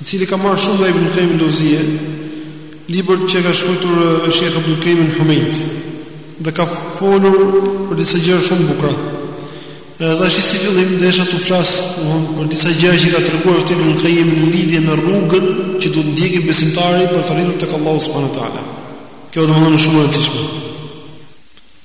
i cili ka marrë shumë nga Ibn Kajim el-Xheuzije, libër që ka shkruar Shejh Abdulkerim el-Humejd, dhe ka folur për disa gjëra shumë të bukura. Edhe tash si fillim desha të flas, domthonë për disa gjëra që ka treguar këtu Ibn Kajimi në lidhje me rrugën që duhet të ndjekë besimtari për të arritur tek Allahu subhanahu wa taala. Kjo domthonë është shumë e rëndësishme.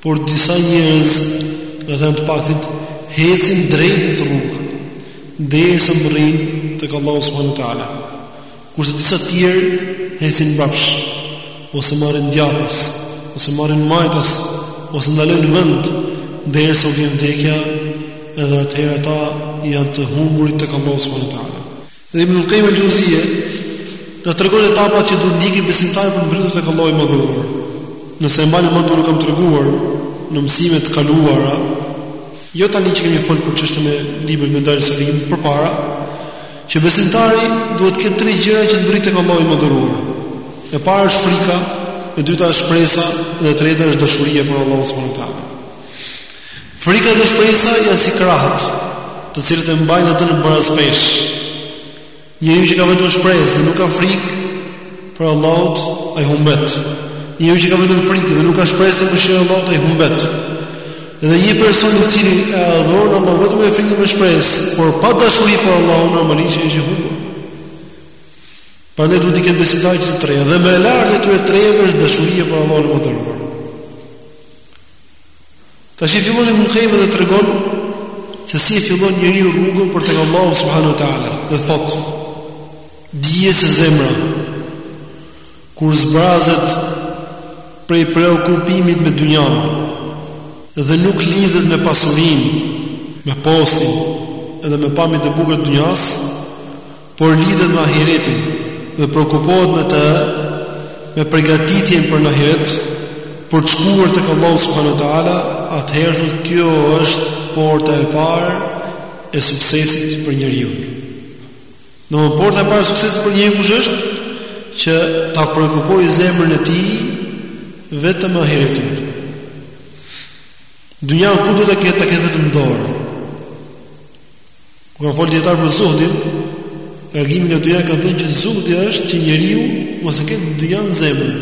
Por disa njerëz, ata janë të paktit, ecin drejt në këtë rrugë, derisa mbërrijnë tek Allahu subhanahu wa taala, kurse disa të tjerë ecin mbrapsht, ose marrin djathtas, ose marrin majtas, ose ndalojnë në vend derisa u vjen vdekja, edhe atëherë ata janë të humburit tek Allahu subhanahu wa taala. Dhe Ibn Kajim el-Xheuzije na tregon etapat që duhet të ndjekë besimtari për të mbërritur tek Allahu i Madhëruar. Nëse e mbani mend unë kam treguar në mësimet e kaluara, jo tani që kemi folur për çështjen e librit Medarixhus-salikin përpara, që besimtari duhet të ketë tre gjëra që të mbërrijë tek Allahu i Madhëruar. E para është frika, e dyta është shpresa dhe e treta është dashuria për Allahun subhanahu wa taala. Frika dhe shpresa janë si krahët, të cilët e mbajnë atë në barazpeshë. Njeriu që ka vetëm shpresë dhe nuk ka frikë prej Allahut, ai humbet. Njeriu që ka vetëm frikë dhe nuk ka shpresë për mëshirën e Allahut, ai humbet. Dhe një person i cili e adhuron Allahun vetëm me frikë dhe me shpresë, por pa dashuri për Allahun, normalisht është i humbur. Prandaj duhet të ketë besimtari që të treja dhe më e larta e tyre treve është dashuria për Allahun e Madhëruar. Tash i fillon Ibn Kajimi dhe tregon se si e fillon njeriu rrugën për tek Allahu subhanahu wa taala dhe thotë dije se zemra kur zbrazet prej preokupimit me dynjanë dhe nuk lidhet me pasurinë me postin edhe me pamjet e bukura të dynjas por lidhet me ahiretin dhe preokupohet me të me përgatitjen për në ahiret, për të shkuar tek Allahu subhanahu wa taala, atëherë thotë kjo është porta e parë e suksesit për njeriun. Domethënë porta e parë e suksesit për njeriun kush është, që ta preokupojë zemrën e tij vetëm me ahiretin. Dynjanë ky do ta ketë, ta ketë vetëm në dorë, Kur kanë folë dijetarët për zuhdin, largimin nga dynjaja kanë thënë që zuhdi është që njeriu mos e ketë dynjanë në zemër.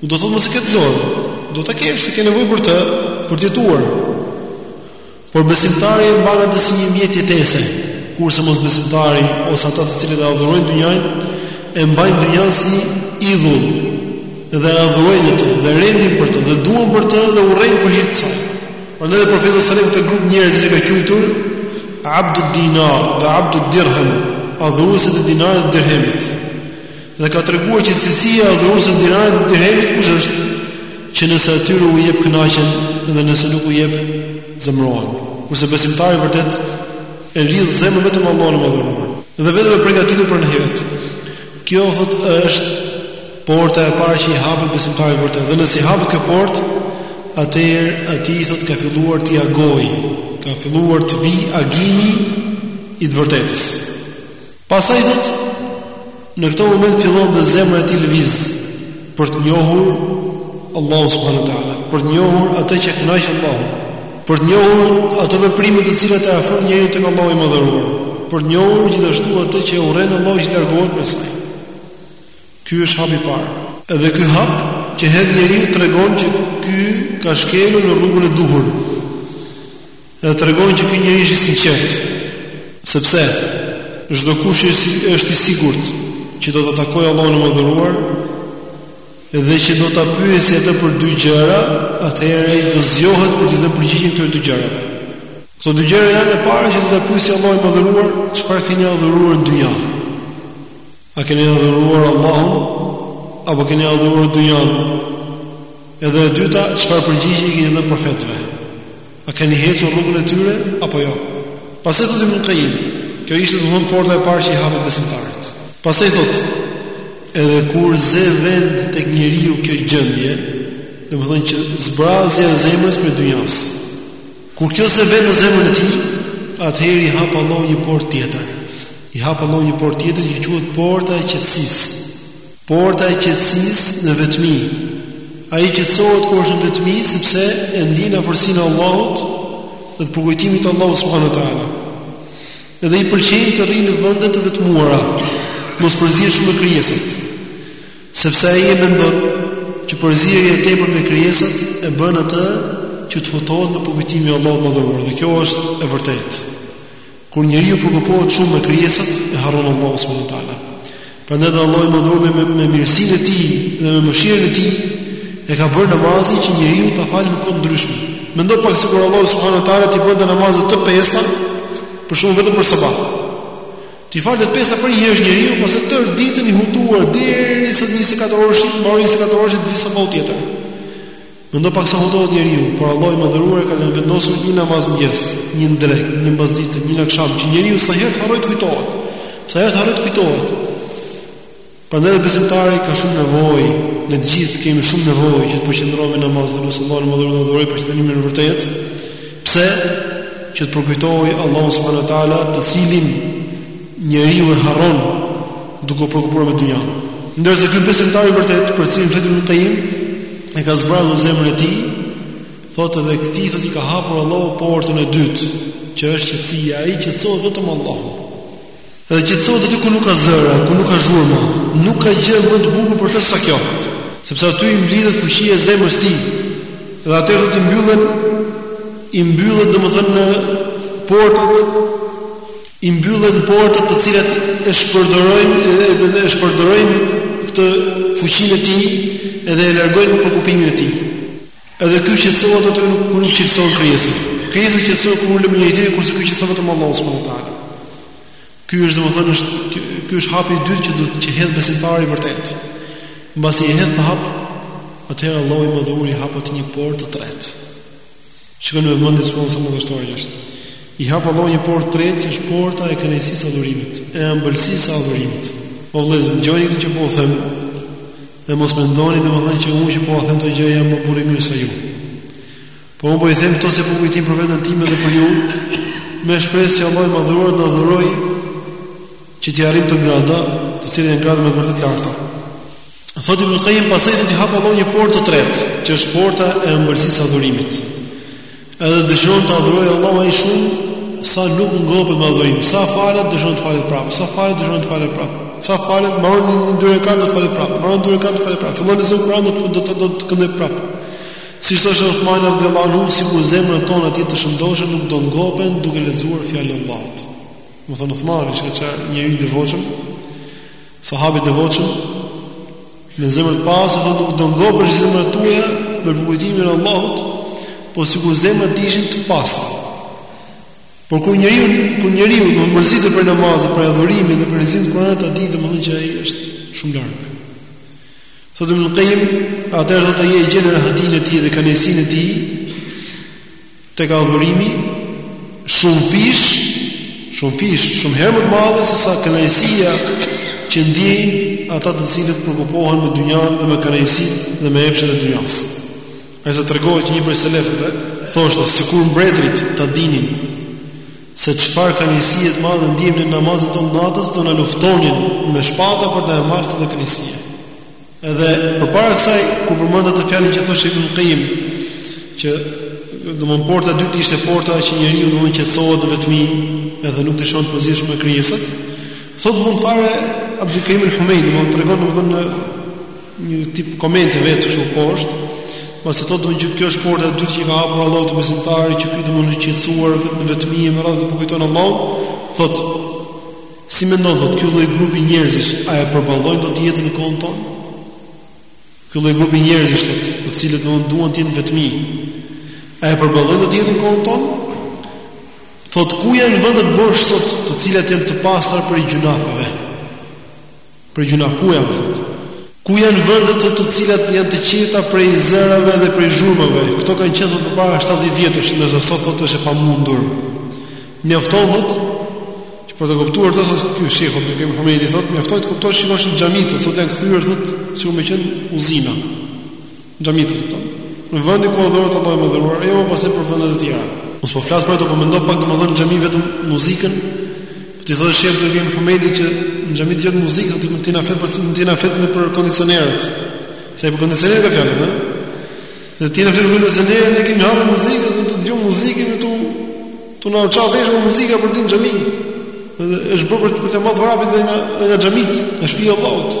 Nuk do thotë mos e ketë në dorë, do ta kesh se ke nevojë për të, për të jetuar. Por besimtari e mban atë si një mjet jetese, kurse mosbesimtari ose ata të cilët e adhurojnë dynjanë e mbajnë dynjanë si idhull dhe e adhurojnë atë dhe rendin për të dhe duan për të dhe urrejnë për hir të saj. Prandaj dhe Profeti sallallahu alajhi wasallam këtë grup njerëzish e ka quajtur Abdud Dinar dhe Abdud Dirham, adhuruesit e dinarit dhe dirhemit. Dhe ka treguar që cilësia e adhuruesve të dinarit dhe dirhemit kush është? Që nëse atyre u jep kënaqen dhe nëse nuk u jep zemrohen. Kurse besimtari vërtet e lidh zemrën vetëm me Allahun e madhëruar dhe vetëm e përgatit për në ahiret. Kjo thotë është Porta e parë që i hapet besimtarit të vërtetë. Dhe nëse i hapet kjo portë, atëherë aty thotë ka filluar të agojë, ka filluar të vi agimi i të vërtetës. Pastaj thotë në këtë moment fillon dhe zemra e tij lëviz për të njohur Allahu subhanahu wa taala, për të njohur atë që kënaq Allahu, për të njohur ato veprime të cilat e afrojnë njeriu tek Allahu i madhëruar, për të njohur gjithashtu atë që urren Allahu që të largohet prej saj. Ky është hapi i parë. Edhe ky hap që hedh njeriu tregon që ky ka shkelur në rrugën e duhur. Edhe tregon që ky njeri është i sinqertë. Sepse çdo kush është i sigurt që do ta takojë Allahun e madhëruar, dhe që do ta pyesi atë për dy gjëra, atëherë ai do zgjohet për t'i dhënë përgjigjen këtyre dy gjërave. Këto dy gjëra janë e para që do ta pyesi Allahu i Madhëruar, çfarë keni adhuruar në dynja? A keni adhuruar Allahun apo keni adhuruar dynjan? Edhe e dyta, çfarë përgjigje i keni dhënë profetëve? A keni ecur rrugën e tyre apo jo? Pastaj thotë Ibn Qayyim, kjo ishte domthon porta e parë që i hapet besimtarit. Pastaj thotë, edhe kur zë vend tek njeriu kjo gjendje, domthon që zbrazja e zemrës prej dynjas. Kur kjo zë vend në zemrën e tij, atëherë i hap Allahu një portë tjetër. I hap Allahu një portë tjetër që quhet porta e qetësisë. Porta e qetësisë në vetmi. Ai qetësohet kur është në vetmi sepse e ndjen afërsinë e Allahut dhe të përkujtimit të Allahut subhanuhu teala. Edhe i pëlqejnë të rrijë në vende të vetmuara, mos përzihet shumë me krijesat. Sepse ai e mendon që përzierja e tepërt me krijesat e bën atë që të hutohet nga përkujtimi i Allahut Madhëruar, dhe kjo është e vërtetë. Kur njeriu preokupohet shumë me krijesat, e harron Allahun subhanuhu teala. Prandaj dhe Allahu Madhëruar me, me mirësinë e tij dhe me mëshirën e tij e ka bërë namazin që njeriu ta falë në kohë të ndryshme. Mendo pak sikur Allahu subhanuhu teala t'i bënte namazet të pesta, për shembull vetëm për sabah. T'i falte të pesta përnjëherësh njeriu, pastaj tërë ditën i hutuar derisa 24 orëshi të mbarojë 24 orëshi te sabahu tjetër. Mendo pak sa hutohet njeriu, por Allahu i madhëruar e ka vendosur një namaz në mëngjes, një në drekë, një mbasdite, një në aksham që njeriu sa herë të harrojë të kujtohet. Sa herë të harrojë të kujtohet. Prandaj dhe besimtari ka shumë nevojë, ne të gjithë kemi shumë nevojë që të përqendrohemi në namaz, në Allahun e madhëruar, përqendrimin e vërtetë. Pse? Që të përkujtojë Allahun subhanuhu teala, të cilin njeriu e harron duke u preokupuar me dynjanë. Ndërsa ky besimtar i vërtetë, për cilin flet Ibnul Kajim, e ka zbrazur zemrën e tij, thotë edhe këtij thotë i ka hapur Allahu portën e dytë, që është qetësia, ai qetësohet vetëm me Allahun. Edhe qetësohet aty ku nuk ka zëra, ku nuk ka zhurma, nuk ka gjë më të bukur për të sa kjo, sepse aty i mblidhet fuqia e zemrës së tij. Dhe atëherë do të mbyllen i mbyllen domethënë portat i mbyllen portat të cilat e shpërndajnë edhe e shpërndajnë këtë fuqinë e tij edhe e largojnë preokupimin e tij. Edhe ky qetësohet atëherë kur nuk kur nuk qetësohen krijesat. Krijesa qetësohet kur ulëm një gjë kurse ky qetësohet vetëm me Allahun subhanahu wa taala. Ky është domethënë është ky është hapi i dytë që duhet që hedh besimtari i vërtetë. Mbasi e hedh këtë hap, atëherë Allahu i madhëruar i hap një portë të tretë. Shikoni me vëmendje subhanallah sa madhështori është. I hap Allahu një portë të tretë që është porta e kënaqësisë së adhurimit, e ëmbëlsisë së adhurimit. O vëllezër, dëgjoni këtë që po them, Dhe mos mendoni domethënë që unë që po i them këto gjëra jam më burrë i mirë se ju. Po unë po i them këto si përkujtim për veten time dhe për ju, me shpresë që Allahu i madhëruar të na dhurojë që t'i arrijmë këto grada, të cilat janë grada me të vërtetë të larta. Thotë Ibnul Kajim pastaj do t'i hapë Allahu një portë të tretë, që është porta e ëmbëlsisë së adhurimit. Edhe dëshiron ta adhurojë Allahun aq shumë sa nuk ngopet me adhurim. Sa falet dëshiron të falet prapë, sa falet dëshiron të falet prapë. Sa falet mbaron dy rekat do të falet prapë. Mbaron dy rekat do të falet prapë. Fillon lexon Kur'an do të do të do të këndojë prapë. Siç thoshte Uthmani radhiyallahu anhu, sikur zemrat tona të ishin të shëndosha nuk do ngopeshin duke lexuar fjalën e Allahut. Domethënë Uthmani, që ka qenë njeri i devotshëm, Sahabi i devotshëm me zemër të pastër thotë nuk do ngopeshin zemrat tuaja me përkujtimin e Allahut, po sikur zemrat të ishin të pastra. Por kur njeriu kur njeriu do mërzitet prej namazit, prej adhurimit dhe prej leximit të Kuranit, ta dijë domethënë që ai është shumë larg. Thotë Ibnul Kajim, atëherë do ta gjejë rehatinë e tij dhe kënaqësinë e tij, Tek adhurimi, shumëfish, shumëfish, shumë herë më të madhe se sa kënaqësia që ndjejnë ata të cilët preokupohen me dynjanë dhe me kënaqësitë dhe me epshet e dynjasë. Aq sa tregohet që një prej selefëve thoshte sikur mbretërit ta dinin se çfarë kënaqësie të madhe ndiejmë në namazet tona të natës do na luftonin me shpata për të na e marrë këtë kënaqësi Edhe përpara kësaj kur përmendëm atë fjalë që thoshte Ibn Qayyim që domthon porta e dytë ishte porta që njeriu domthon qetësohet në vetmi, edhe nuk dëshon të përzihet shumë me krijesat. Thotë në fund fare Abdul Karim al-Humaydi më tregon domthon në një tip komenti vetë kështu poshtë, pastaj thotë domthon që kjo është porta e dytë që ka hapur Allahu te besimtarit që ky domthon është qetësuar vetëm vetmi me radhë të kujton Allahu, thotë Si mendon thotë ky lloj grupi njerëzish a e përballojnë dot jetën në kohën tonë? Ky lloj grupi njerëzish thotë, të cilët domthon duan të jenë vetmi. A e përballojnë dot jetën në kohën tonë? Thotë ku janë vendet bosh sot, të cilat janë të pastra prej gjynaheve? Prej gjyna ku janë thotë, ku janë vendet të të cilat janë të qeta prej zërave dhe prej zhurmave, këto kanë qenë thotë përpara 70 vjetësh, ndërsa sot thotë është e pamundur. Mjaftohet që për ta kuptuar këtë thotë ky sheh Abdul Karim Humaydi thotë, mjaftohet të kuptosh shikosh xhamitë, sot janë kthyer thotë sikur me qen uzina. Xhamitë thotë. Në vendin ku adhurohet Allahu i Madhëruar, jo më pastaj për vende të tjera. Unë s'po flas për ato, po mendo pak domethënë në xhami vetëm muzikën. Po ti thotë sheh Abdul Karim Humaydi që në xhami të jetë muzikë, domethënë ti na flet për domethënë ti na flet me për kondicionerët. Se për kondicionerët ka fjalën, ëh. Dhe ti na flet për kondicionerët, ne kemi hallë muzikë, do të dëgjojmë muzikën këtu. Këtu na u çanë veshët me muzikë përditë në xhami. Është bërë për të marrë vrapit nga nga xhamit, nga shtëpia e Allahut.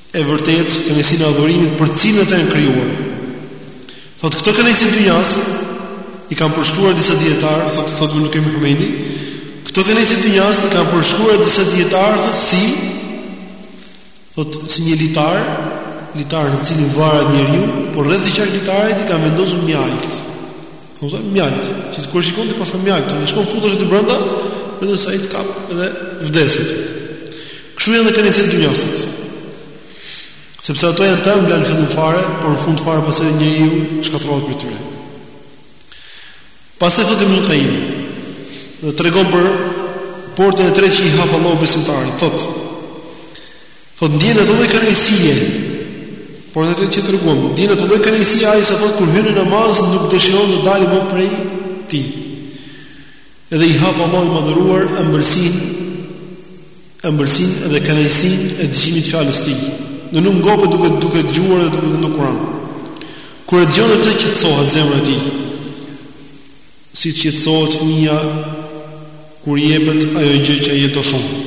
e vërtet kënaqësinë e adhurimit për cilën ata janë krijuar. Thotë këtë kënaqësi të dynjas i kanë përshkruar disa dijetarë, thotë si me një, në një koment. Këto kënaqësi të dynjas i kanë përshkruar disa dijetarë thotë si thotë si një litar, litar në të cilin varet njeriu, por rreth e qark litarit i kanë vendosur mjalt. Thotë mjalt, që kur shikon ti paska mjalt, ti shkon futesh aty brenda, edhe ai të kap dhe vdes ti. Kështu janë edhe kënaqësitë e dynjasë. Sepse ato janë të ëmbla në fillim fare, por në fund fare pastaj njeriu shkatërrohet prej tyre. Pastaj thotë Ibn Qayyim, dhe tregon për portën e tretë që i hap Allahu besimtarit, thotë Thotë ndjen atë lloj kënaqësie. Por edhe që treguam, ndjen atë lloj kënaqësie ai sa thotë kur hyn në namaz nuk dëshiron të dalë më prej tij. Edhe i hap Allahu i madhëruar ëmbëlsinë ëmbëlsinë dhe kënaqësinë e dëgjimit të fjalës së tij. Dhe nuk ngopet duke duke dëgjuar dhe duke këndu Kur'an. Kur e dëgjon atë qetësohet zemra e tij, siç qetësohet fëmija, kur i jepet ajo gjë që ai e do shumë.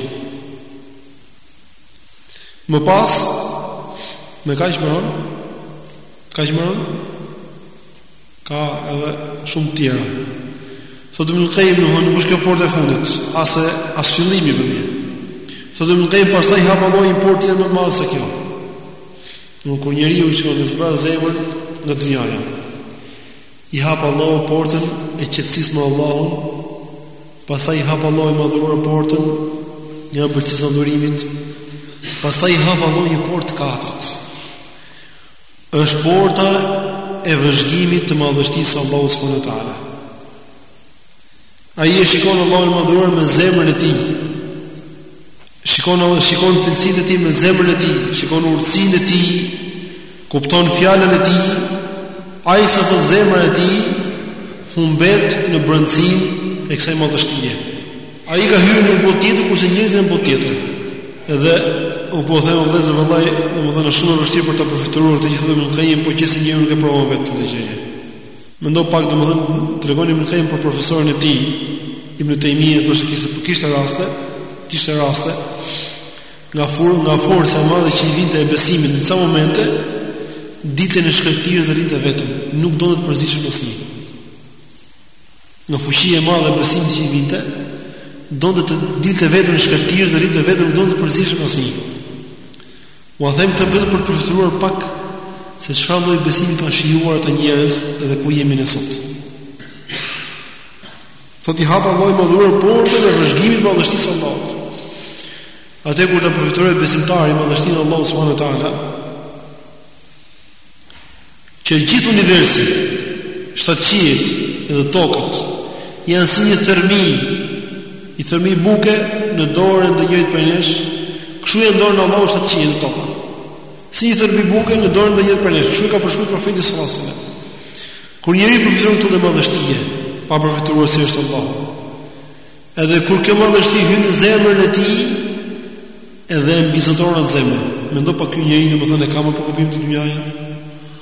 Më pas, me kaq mbaron, kaq mbaron, ka edhe shumë tjera. Thotë Ibn Qayyim, nuk është kjo porta e fundit, as as fillimi për një. Thotë Ibn Qayyim, pastaj i hap Allahu një portë tjetër më të madhe se kjo. Kur njeriu që e zbraz zemrën nga dynjaja. I hap Allahu portën e qetësisë me Allahun, pastaj i hap Allahu i madhëruar portën e ëmbëlsisë së adhurimit, pastaj i hap Allahu një portë të katërt. Është porta e vëzhgimit të madhështisë së Allahut subhanuhu teala. Ai e shikon Allahun e Madhëruar me zemrën e tij. Shikon, shikon cilësitë e tij me zemrën e tij, shikon urtësinë e tij, kupton fjalën e tij. Ai, thotë, zemra e tij humbet në brendësinë e kësaj madhështie. Ai ka hyrë në botë tjetër kurse njerëzit janë në botë tjetër. Edhe u po them vëllezër, vallahi, domethënë është shumë e vështirë për ta përfytyruar këtë që thotë Ibn Qayyim, po qe se njeriu nuk e provon vetë këtë gjë. Mendo pak domethën tregon Ibn Qayyim për profesorin e tij Ibn Taymiyyah thoshte kishte po kishte raste, kishte raste nga fur nga forca e madhe që i vinte e besimit në disa momente dilte në shkretëtirë dhe rrinte vetëm, nuk donte të përzihej me asnjë. Nga fuqia e madhe e besimit që i vinte, donte të dilte vetëm në shkretëtirë dhe rrinte vetëm, nuk donte të përzihej me asnjë. Ua them këtë vetëm për të përfytyruar pak se çfarë lloj besimi kanë shijuar ata njerëz dhe ku jemi ne sot. Thotë i hap Allahu i madhëruar portën e vëzhgimit madhështisë së Allahut. Atë kur ta përfytyrojë besimtari madhështinë e Allahut subhanuhu teala, që gjithë universi, shtatë qiejt dhe tokët, janë si një thërmi, një thërmi buke në dorën e njërit prej nesh, kështu janë në dorën e Allahut shtatë qiejt dhe toka. Si një thërmi buke në dorën e njërit prej nesh, kështu e ka përshkru profeti salallahu alejhi ve selem. Kur njeriu përfytyron këtë madhështi, pa përfytyruar si është Allahu, Edhe kur kjo madhështi hyn në zemrën e tij, edhe e mbizotëron atë zemër. Mendo pak ky njeri domethënë a ka më preokupim te dynjaja.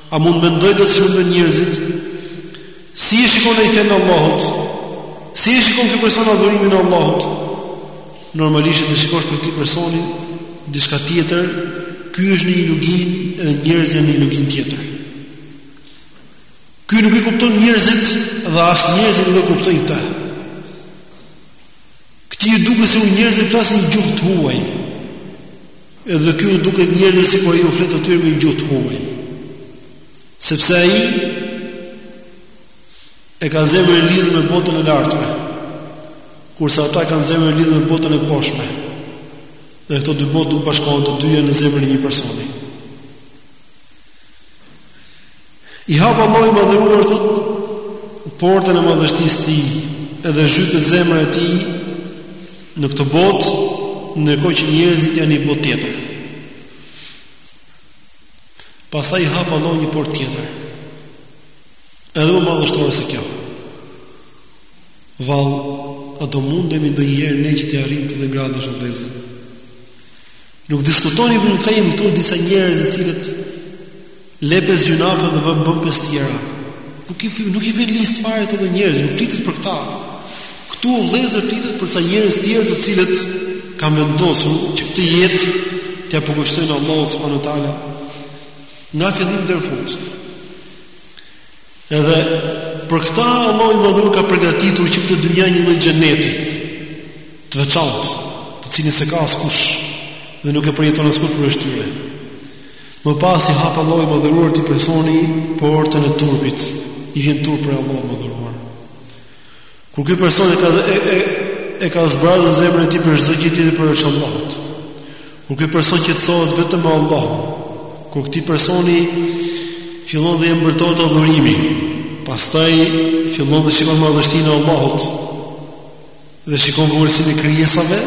A mund të mendojë ç'mendojnë njerëzit? Si e shikon ai fenë e Allahut? Si e shikon ky person adhurimin e Allahut? Normalisht të shikosh për këtë person diçka tjetër, ky është në një luginë edhe njerëzit janë në një luginë tjetër. Ky nuk i kupton njerëzit dhe as njerëzit nuk e kuptojnë këtë. Këtij i duket se u njerëzit flasin një gjuhë të huaj, edhe ky u duket njerëzve sikur ai u flet atyre me një gjuhë të huaj. Sepse ai e ka zemrën e lidhur me botën e lartme, kurse ata kanë zemrën e lidhur me botën e poshme, dhe këto dy botë nuk bashkohen të dyja në zemrën e një personi. I hap Allahu i madhëruar thotë portën e madhështisë së tij, edhe zhytet zemra e tij në këtë botë, ndërkohë që njerëzit janë në botë tjetër. Pastaj i hap Allahu një portë tjetër. Edhe më madhështore se kjo. Vallë, a do mundemi ndonjëherë ne që t'i arrijmë këto gradë vëllezër? Nuk diskuton Ibnu Kajim këtu disa njerëz të cilët Lë pesë gjynahe dhe vë bën pesë të tjera. Nuk i nuk i vë në listë fare këta njerëz, nuk flitet për këta. Këtu o vëllezër flitet për ca njerëz të tjerë të cilët kanë vendosur që këtë jetë t'ia përkushtojnë Allahut subhanahu wa taala nga fillim deri në fund. Edhe për këta Allahu i Madhëruar ka përgatitur që këtë dynja një lloj xheneti të veçantë, të cilin s'e ka askush dhe nuk e përjeton askush përveç tyre. Më pas i hap Allahu i Madhëruar këtij personi portën e turpit, i vjen turp prej Allahut të Madhëruar. Kur ky person e ka e, e, e ka zbrazur zemrën e tij prej çdo gjëje tjetër përveç Allahut. Kur ky person qetësohet vetëm me Allahun, kur këtij personi fillon dhe i ëmbëltohet adhurimi, pastaj fillon dhe shikon madhështinë e Allahut, dhe shikon vërësin e kryesave,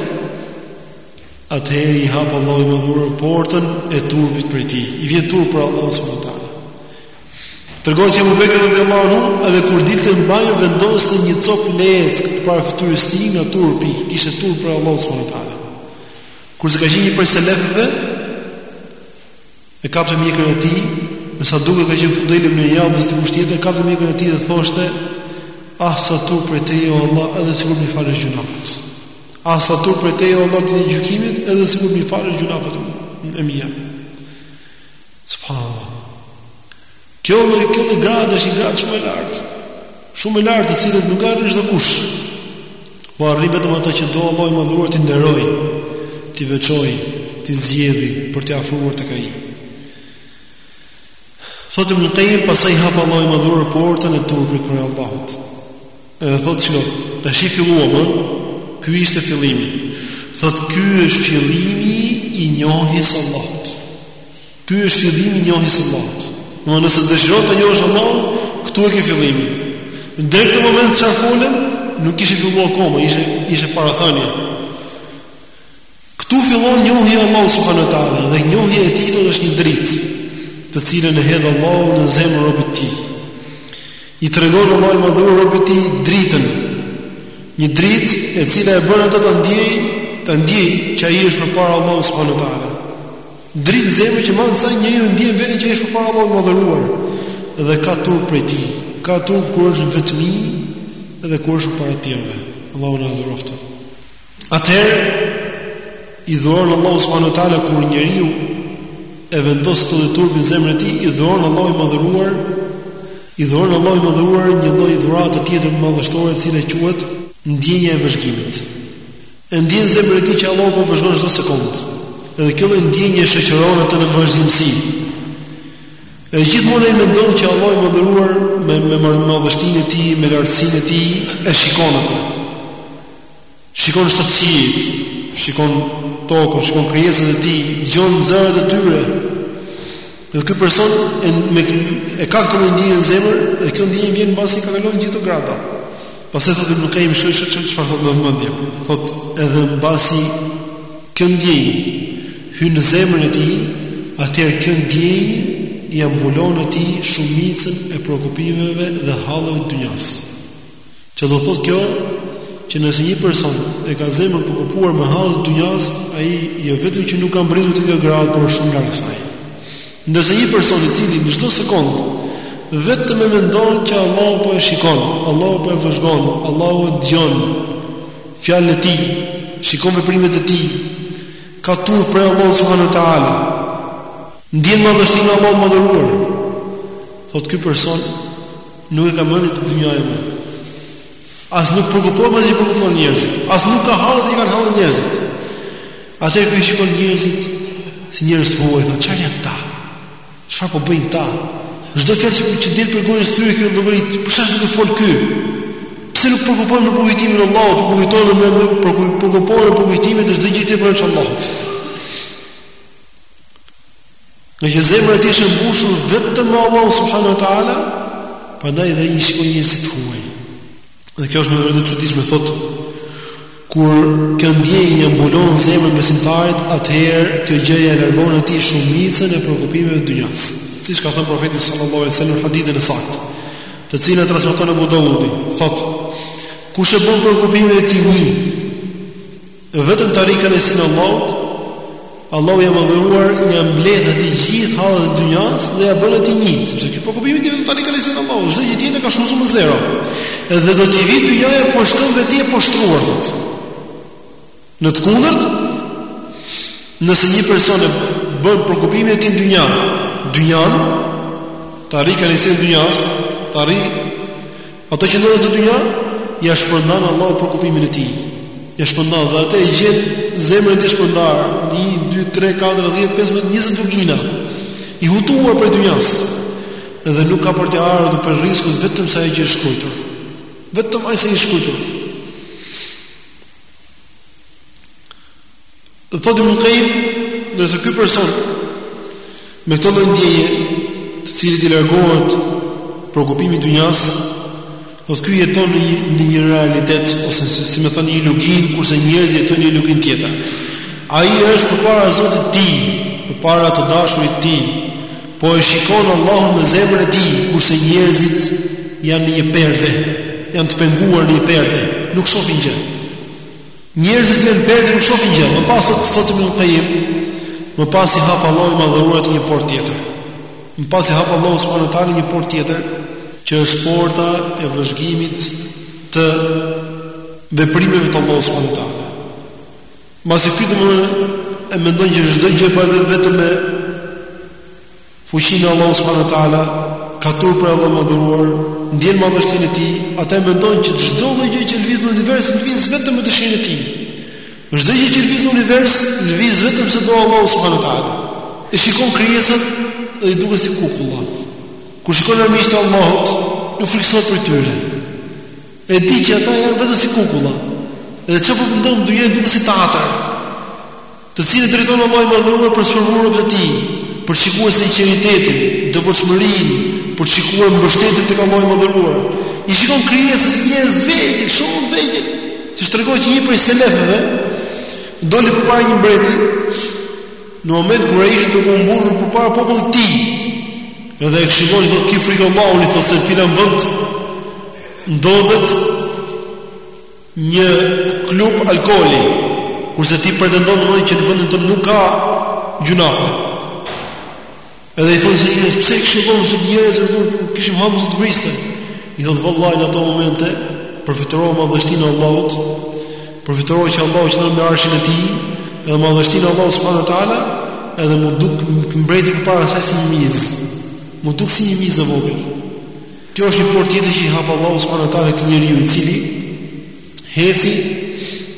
atëherë i hapë Allah i madhurë portën e turbit për ti, i vjen tur për Allah në sëmë ta. Tërgoj që më bekër në Allah në, edhe kur dilë të në bajë, vendosë të një top lezë këtë parë fëtyrës ti nga turbi, kishtë tur për Allah në sëmë ta. Kur se ka qenë një për selefëve, E kapte mjekrën e tij, me sa duket ka qenë Fudejl ibn Iyad ose dikush tjetër, e kapte mjekrën e tij dhe thoshte: "Ah sa turp prej teje o Allah, edhe sikur më falësh gjunafet." Ah sa turp prej teje o Allah ditën e gjykimit, edhe sikur të m'i falësh gjynahet e mia. Subhanallah. Kjo lloj kjo lloj grade është një gradë shumë e lartë. Shumë e lartë, të cilët nuk arrin çdo kush. Po arrin vetëm ata që do Allahu i madhëruar t'i nderojë, t'i veçojë, t'i zgjedhë për t'i afruar tek ai. Thotë Ibnu Kajim pastaj hap Allahu i madhëruar portën e turpit prej Allahut. Edhe thotë çka, tash i filluam, ky ishte fillimi. Thotë ky është fillimi i njohjes së Allahut. Ky është fillimi i njohjes së Allahut. Domthonë nëse dëshiron të njohësh Allahun, këtu e ke fillimin. Deri këtë moment çfarë folëm, nuk kishte filluar akoma, ishte ishte parathënia. Këtu fillon njohja e Allahut subhanuhu teala dhe njohja e tij është një dritë, të cilën e hedh Allahu në zemrën e robit të tij. I tregon Allahu i madhëruar robit të tij dritën, një dritë e cila e bën atë të ndjejë, të ndjejë që ai është përpara Allahut subhanuhu teala. Dritë zemre që, madje, sa njeriu ndjen veten që ai është përpara Allahut të Madhëruar dhe ka turp prej tij, ka turp kur është në vetmi dhe kur është para të tjerëve. Allahu na dhuroftë. Atëherë i dhuron Allahu subhanahu wa taala kur njeriu e vendos të turpin në zemrën e tij, i dhuron Allahu i madhëruar, i dhuron Allahu i madhëruar një lloj dhurate tjetër madhështore e cila quhet ndjenja e vëzhgimit. E ndjen në zemrën e tij që Allahu po vëzhgon çdo sekondë. Edhe kjo lloj ndjenje e shoqëron atë në vazhdimësi. E gjithmonë ai mendon që Allahu i madhëruar me me madhështinë e tij, me lartësinë e tij e shikon atë. Shikon shtatë qiejt, shikon tokën, shikon krijesat e tij, dëgjon zërat e tyre. Dhe ky person e me e ka këtë lloj ndjenje në zemër, dhe kjo ndjenjë vjen mbasi ka kaluar gjithë këto grada. Pastaj thotë Ibn Qayyim shih se çfarë thotë me vëmendje. Thotë edhe mbasi kjo ndjenjë hyn në zemrën e tij, atëherë kjo ndjenjë ia mbulon atij shumicën e preokupimeve dhe halleve të dynjas. Ça do thotë kjo që nëse një person e ka zemrën të preokupuar me hallet e dynjas, ai jo vetëm që nuk ka mbërritur te kjo gradë, por shumë larg asaj. Ndërsa një person i cili në çdo sekondë vetëm e mendon që Allahu po e shikon, Allahu po e vëzhgon, Allahu e dëgjon fjalën e tij, shikon veprimet e tij, ka turp prej Allahut subhanuhu teala. Ndjen madhështinë e Allahut të madhëruar. Thotë ky person nuk e ka mendjen te dynjaja më. As nuk e preokupon më ça i preokupon njerëzit. As nuk ka halle ça i kanë halle njerëzit. Atëherë ky i shikon njerëzit, si njerëz të huaj, thotë çfarë janë këta? Çfarë po bëjnë këta? Çdo fjallë që, që del prej gojës së tyre ky e llogarit, për ça është duke folë ky? Pse nuk preokupohen në përkujtimin e Allahut, nuk kujton më më preokupohen në përkujtimin e çdo gjëje tjetër përveç Allahut. Ngaqë zemra e tij është e mbushur vetëm me Allahun subhanahu wa ta'ala, prandaj dhe i shikon njerëzit të huaj. Dhe kjo është me vërtet e çuditshme, thotë, kur kjo ndjenjë ia mbulon zemrën besimtarit, atëherë kjo gjë ia largon atij shumicën e preokupimeve të dynjas. Siç ka thënë profeti sallallahu alaihi wa sallam në hadithin e saktë, të cilin e transmeton Ebu Davudi, thotë, kush e bon preokupimin e tij një, Vetëm të arrijë kënaqësinë e Allahut, Allahu i madhëruar ia mbledh atij gjithë hallet e dynjas dhe ia bën atij një, sepse ky preokupimi i tij vetëm të arrijë kënaqësinë e Allahut, çdo gjë tjetër ka shumëzu me zero. Edhe do t'i vijë dynjaja poshtë këmbëve të tij e poshtruar thotë. Në të kundërt, nëse një person e bën preokupimin e tij në dynja, dynjan, të arrijë kënaqësinë e dynjas, të arrijë Ato që ndodhin në dynja, ja shpërndan Allahu preokupimin e tij. Ja shpërndan dhe atë e gjen zemrën e tij shpërndar, 1 2 3 4 10 15 20 lugina. I hutuar prej dynjas. Dhe nuk ka për t'i ardhur prej rizkut vetëm se ai që i është shkrujtur. Vetëm aq sa i është shkrujtur. Dhe thotë Ibn Qayyim, ndërsa ky person me këto lloj ndjenje, të cilit i largohet preokupimi i dynjas, thotë ky jeton në një në një realitet ose si, si me thënë një luginë, kurse njerëzit jetojnë në një luginë tjetër. Ai është përpara Zotit të tij, përpara të dashurit të tij, po e shikon Allahun me zemrën e tij, kurse njerëzit janë në një perde, janë të penguar në një perde, nuk shohin gjë. Njerëzit janë në perde nuk shohin gjë. Më pas thotë Ibn Qayyim, më pas i hap Allahu i madhëruar atij një portë tjetër. Më pas i hap Allahu subhanahu taala një portë tjetër, që është porta e vëzhgimit të veprimeve të Allahu subhanahu taala. Mbasi ky domthonë e mendon që çdo gjë bëhet vetëm me Fuqinë e Allahut subhanahu wa taala ka turp prej Allahut të Madhëruar, ndjen madhështinë e Tij, atëherë mendon që çdo lloj gjë që lëviz në univers lëviz vetëm me dëshirën e Tij. Çdo gjë që lëviz në univers lëviz vetëm se do Allahu subhanahu wa taala. E shikon krijesat dhe i duket si kukulla. Kur shikon armiqtë e Allahut, nuk frikësohet prej tyre. E di që ata janë vetëm si kukulla. Dhe çfarë po ndodh në dynja duket si teatër. të cilin e drejton Allahu i Madhëruar për të sprovuar robët e Tij, për të shikuar sinqeritetin, devotshmërinë, për të shikuar mbështetjen tek Allahu i Madhëruar. I shikon krijesat si njerëz të vegjël, shumë të vegjël. Siç tregoi që një prej selefëve doli përpara një mbreti në moment kur ai ishte duke u mburrur përpara popullit të tij. Edhe e këshillon i thotë ki frikë Allahut, i thotë se filan vend ndodhet një klub alkooli kurse ti pretendon më që në vendin tonë nuk ka gjunafe edhe i thonë ca njerëz pse kështu i thonë ca njerëz e thonë kishim hall se të vriste i thotë vallahi në ato momente përfytyroja madhështinë e Allahut përfytyroja që Allahu qëndron mbi arshin e tij edhe madhështinë e Allahut subhanahu taala edhe m'u duk mbreti përpara saj si një mizë m'u duk si një mizë e vogël Kjo është një portë tjetër që i hap Allahu subhanahu wa taala këtij njeriu i cili heci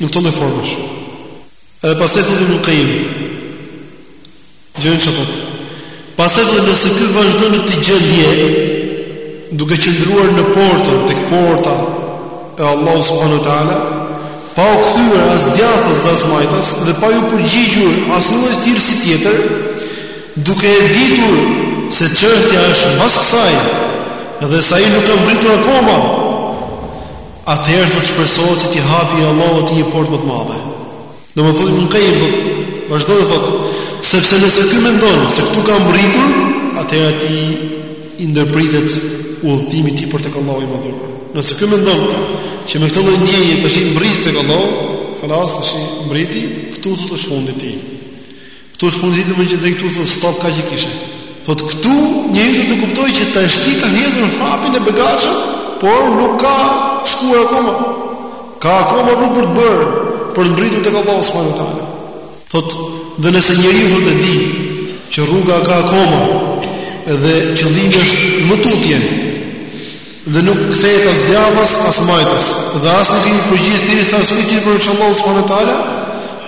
në këto lloj formash. Edhe pastaj thotë Ibn Qayyim. Dëgjoni çfarë thotë? Pastaj thotë nëse ky vazhdon në këtë gjendje duke qëndruar në portën tek porta e Allahut subhanahu wa taala, pa u kthyer as djathtas as majtas dhe pa iu përgjigjur asnjë lloj thirrësi tjetër, Duke e ditur se çështja është mbas kësaj dhe se ai nuk ka mbritur akoma, atëherë thotë shpresohet që t'i hapi Allahu atij një portë më të madhe. Domethënë Ibn Qayyim thotë, vazhdon dhe thotë, sepse nëse ky mendon se këtu ka mbritur, atëherë atij i ndërpritet udhëtimi i tij për tek Allahu i Madhur. Nëse ky mendon që me këtë lloj ndjenje tashi mbriti tek Allahu, khalas tashi mbriti, këtu thotë është fundi i tij. Këtu është fundi në mëngjes dhe këtu thotë stop kaq e kishe. Thotë këtu njeriu do të kuptojë që tashti ka hedhur hapin e begatshëm, por nuk ka shkuar akoma. Ka akoma rrugë për të bërë, për të mbritur tek Allahu subhanahu teala. Thotë dhe nëse njeriu thotë e di që rruga ka akoma edhe qëllimi është më tutje, Dhe nuk kthehet as djathtas as majtas, dhe as nuk i përgjigjet thirrjes së askujt tjetër përveç Allahut subhanuhu teala,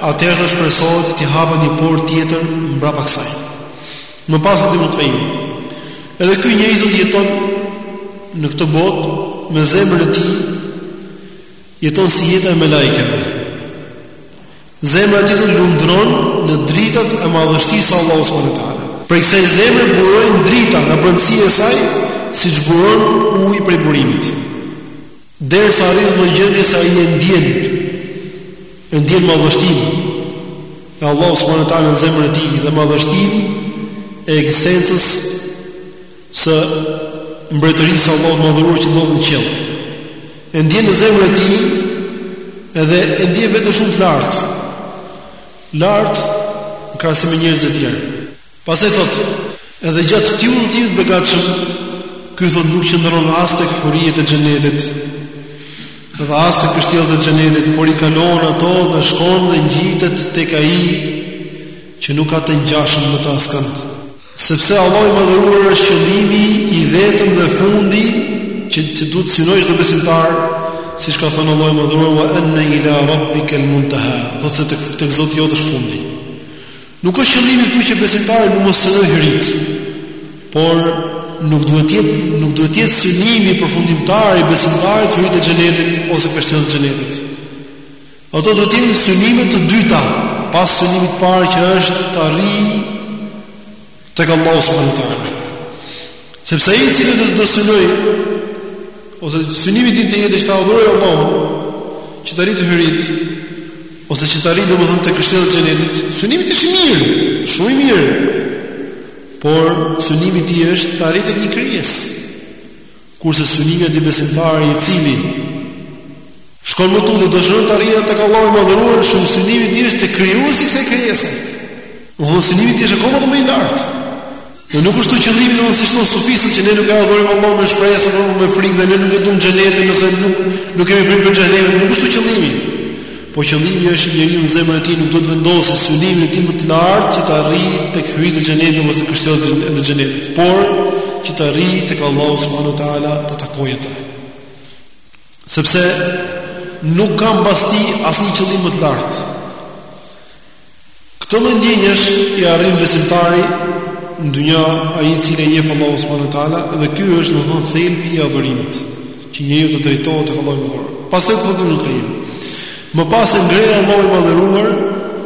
atëherë thotë shpresohet t'i hapet një portë tjetër mbrapa kësaj. Më pas thotë Ibn Qayyim. Edhe ky njeri thotë jeton në këtë botë me zemrën e tij jeton si jeta e melajkeve. Zemra e tij lundron në dritat e madhështisë së Allahut subhanuhu teala. Prej kësaj zemre burojnë drita nga brendësia e saj, siç buron uji prej burimit. Derisa arrin në gjendje se ai e ndjen, e ndjen madhështinë e Allahut subhanuhu teala në zemrën e tij dhe madhështinë e ekzistencës së mbretërisë së Allahut të madhëruar që ndodh në qiell. E ndjen në zemrën e tij edhe e ndjen veten shumë të lartë. Lart në krahasim me njerëzit e tjerë. Pastaj thot, edhe gjatë këtij udhëtimi të begatshëm, ky thot nuk qëndron as tek hurijet e xhenetit. Dhe as tek kështjellat e xhenetit, por i kalon ato dhe shkon dhe ngjitet tek ai që nuk ka të ngjashëm me të askënd. Sepse Allahu i Madhëruar është qëllimi i vetëm dhe fundi që që duhet të synojë çdo besimtar, siç ka thënë Allahu i Madhëruar wa anna ila rabbika al-muntaha, thotë se tek Zoti jot është fundi. Nuk është qëllimi këtu që besimtari nuk mos synojë hyritë, por nuk duhet të jetë nuk duhet të jetë synimi përfundimtar i besimtarit hyritë e xhenetit ose kështjellat e xhenetit. Ato do të jenë synime të dyta pas synimit të parë që është të arrijë tek Allahu subhanahu wa taala. Sepse ai i cili do të synoj ose synimi i tij të jetë të adhurojë Allahun, që të arrijë te hyritë ose që të arrijë domethënë te kështjellat e xhenetit, synimi është i mirë, shumë i mirë. Por synimi i tij është të arrijë tek një krijesë. Kurse synimi i atij besimtari i cili shkon më tutje dëshiron të arrijë tek Allahu i Madhëruar, shumë synimi i tij është te krijuesi i kësaj krijese. Domthonë synimi i tij është akoma edhe më i lartë. Dhe nuk është këtu qëllimi siç thonë sufistët që ne nuk e adhurojmë Allahun me shpresa dhe me frikë dhe ne nuk e dum xhenetin ose nuk, nuk kemi frikë prej xhehenemit, nuk është këtu qëllimi. Po qëllimi është që njeriu në zemrën e tij nuk duhet të vendosë synimin e tij më të lartë që të arrijë tek hyritë e xhenetit ose te kështjellat e xhenetit, por që të arrijë tek Allahu subhanahu wa taala ta takojë atë. Sepse nuk ka mbas tij asnjë qëllim më të lartë. Këtë lloj ndjenjësh i arrin besimtari në dynja ai i cili e njeh Allahun subhanahu wa taala dhe ky është domethënë thelbi i adhurimit, që njeriu të drejtohet tek Allahu i madhëruar. Pastaj thotë Ibn Qayyim, më pas e ngre Allahu i madhëruar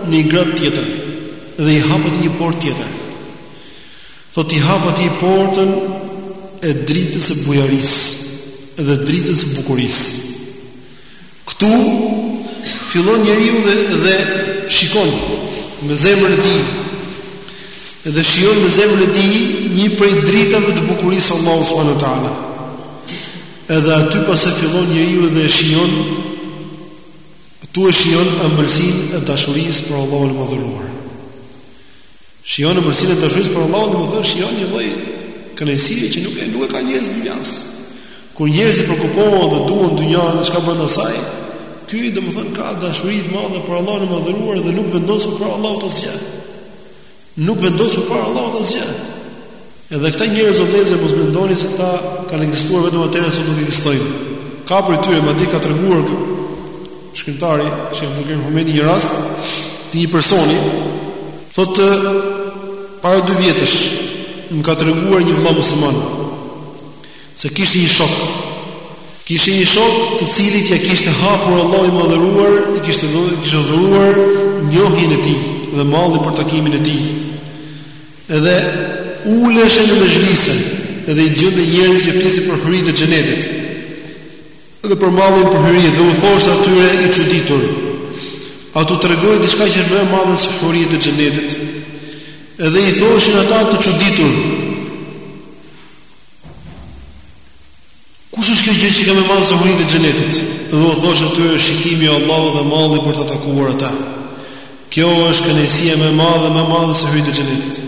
në një grad tjetër dhe i hap atij një portë tjetër. Thotë i hap atij portën e dritës së bujarisë dhe dritës së bukurisë. Këtu fillon njeriu dhe, dhe shikon me zemrën e tij. Dhe shijon me zemrën e tij një prej dritave të bukurisë së Allahut subhanahu wa taala. Edhe aty pastaj fillon njeriu dhe shijon ktu e shijon ëmbëlsinë e dashurisë për Allahun e Madhëruar. Shijon ëmbëlsinë e dashurisë për Allahun, domethënë shijon një lloj kënaqësie që nuk e nuk e ka njerëzit e dynjasë. Kur njerëzit preokupohen dhe duan dynjanë, çka ka brenda saj, ky domethënë ka dashuri të madhe për Allahun e madhëruar dhe nuk vendos më para Allahut asgjë. Nuk vendos më para Allahut asgjë. Edhe këta njerëz o vëllezër mos mendoni se këta kanë ekzistuar vetëm atëherë sot nuk ekzistojnë. Ka prej tyre madje ka treguar shkrimtari Sheikh Abdulkarim Humeni një rast të një personi thotë para dy vjetësh më ka treguar një vëlla musliman se kishte një shok. Kishte një shok të cilit ja kishte hapur Allahu i madhëruar, i kishte dhënë, kishte dhuruar njohjen e tij dhe mallin për takimin e tij. Edhe uleshe në mexhlise, edhe i gjente njerëzit që flisin për hyritë e xhenetit. Edhe për mallin për hyritë dhe u thosh atyre i çuditur. A t'u tregoj diçka që është më e madhe se hyritë e xhenetit? Edhe i thoshin ata të çuditur. Kush është kjo gjë që ka më madhe se hyritë e xhenetit? Dhe u thoshte atyre shikimi i Allahut dhe malli për ta takuar atë. Kjo është kënaqësia më e madhe, më e madhe se hyritë e xhenetit.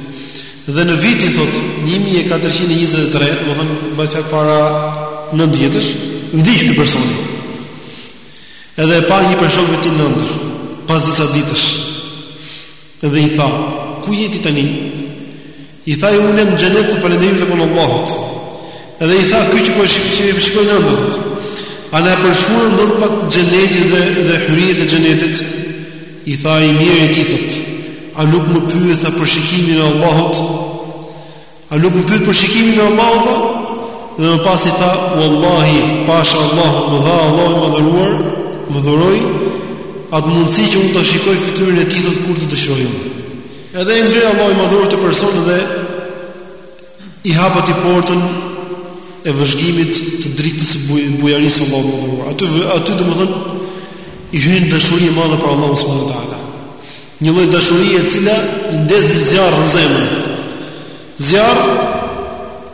Dhe në vitin thot 1423, domethënë mbas sa para 9 vjetësh, vdiq ky personi. Edhe e pa një prej shokëve të tij në ëndërr, pas disa ditësh. Dhe i tha, ku je ti tani? I tha, unë jam në xhenet falënderimi i takon Allahut. Dhe i tha, ky që po që e shikoj në ëndërr. A na përshkruan dot pak xhenetin dhe dhe hyritë e xhenetit? I tha i mjeri ti thot, a nuk më pyet, tha, për shikimin e Allahut? A nuk më pyet për shikimin e Allahut? tha, dhe më pas i tha, Wallahi, pasha Allahun më dha Allahu i Madhëruar, më dhuroi atë mundësi që unë ta shikoj fytyrën e tij sot kur të dëshiroj unë. Edhe e ngre Allahu i Madhëruar këtë person dhe i hap atë portën e vëzhgimit të dritës së buj, bujarisë së Allahut të Madhëruar. Aty aty domethënë i hyn dashuria e madhe për Allahun subhanehu ue teala. Një lloj dashurie e cila i ndez një zjarr në zemër. Zjarr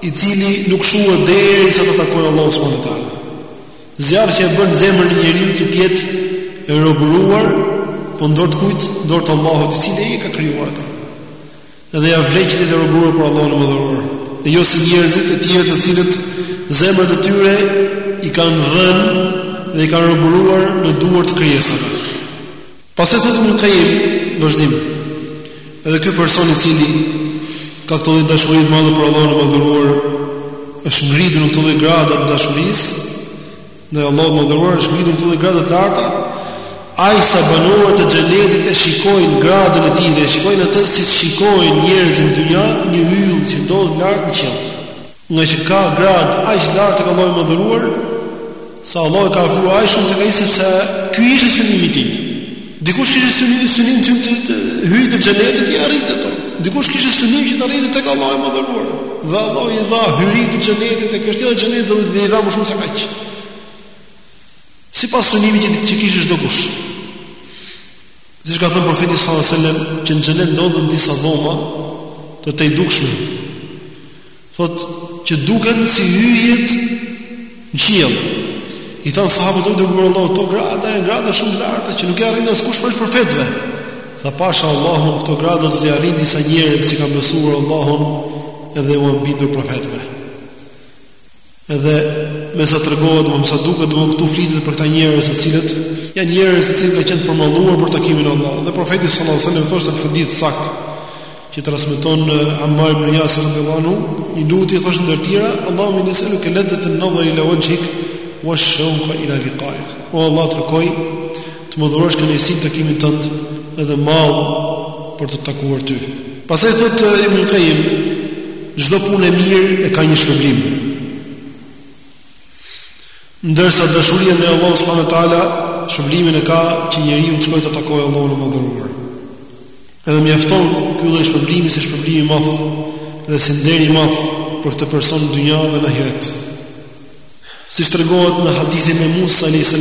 i cili nuk shuhet derisa ta takojë Allahun subhanahu wa taala. Zjarr që e bën zemrën e njeriut që të jetë e roburuar, po në dorë të kujt, në dorë të Allahut i cili e ka krijuar atë. Edhe ia vlen që të jetë e roburuar për Allahun e madhëruar. E jo si njerëzit e tjerë të cilët zemrat e tyre i kanë dhënë dhe i kanë roburuar në duar të krijesave. Pastaj thotë Ibn Qayyim, vazhdim, edhe ky person i cili ka këto lloj dashurie të madhe për Allahun e Madhëruar, është ngritur në këto lloj gradash të dashurisë ndaj Allahut të Madhëruar, është ngritur në këto lloj gradash të larta, aq sa banorët e xhenetit e shikojnë gradën e tij dhe e shikojnë atë siç shikojnë njerëzit në dynja, një yll që ndodhet lart në qiell. Ngaqë ka gradë aq të lartë tek Allahu i madhëruar, sa Allahu e ka afruar aq shumë tek ai sepse ky ishte synimi i tij. Dikush kishte synim synim të, të, hyritë e xhenetit i arriti ato. Dikush kishte synim që të arrijë tek Allahu i madhëruar. Dhe Allahu i dha hyritë e xhenetit dhe kështjellat e xhenetit dhe i dha më shumë se kaq. Sipas synimit që, që kishte çdokush. Siç ka thënë profeti sallallahu alaihi wasallam që në xhenet ndodhen disa dhoma të tejdukshme, Thot që duken si yjet në qiell. I thanë sahabët o i dërguar i Allahut këto grada janë grada shumë të larta që nuk i arrin askush përveç profetëve. Tha pasha Allahun këto grada do t'i arrin disa njerëz që kanë besuar Allahun edhe u janë bindur profetëve. Edhe me sa tregohet, me sa duket, do këtu flitet për këta njerëz të cilët janë njerëz të cilët kanë qenë të përmalluar për takimin e Allahut. Dhe profeti sallallahu alajhi wasallam thoshte në hadith të saktë që transmeton eh, Ammar ibn Yasir radhiyallahu anhu, një lutje thoshte ndër të tjera, Allahumma inni as'aluka ladhat an-nadhar ila wajhik wa shawq ila liqa'ik. O Allah të kërkoj të më dhurosh kënaqësinë e takimit tënd edhe mall për të takuar ty. Pastaj thotë Ibn Qayyim, çdo punë e mirë e ka një shpërblim. Ndërsa dashuria ndaj Allahut subhanahu wa taala shpërblimin e ka që njeriu të shkojë ta takojë Allahun e madhëruar. Edhe mjafton ky lloj shpërblimi si shpërblim i madh dhe si nder i madh për këtë person në dynja dhe në ahiret. Siç tregohet në hadithin e Musa a.s.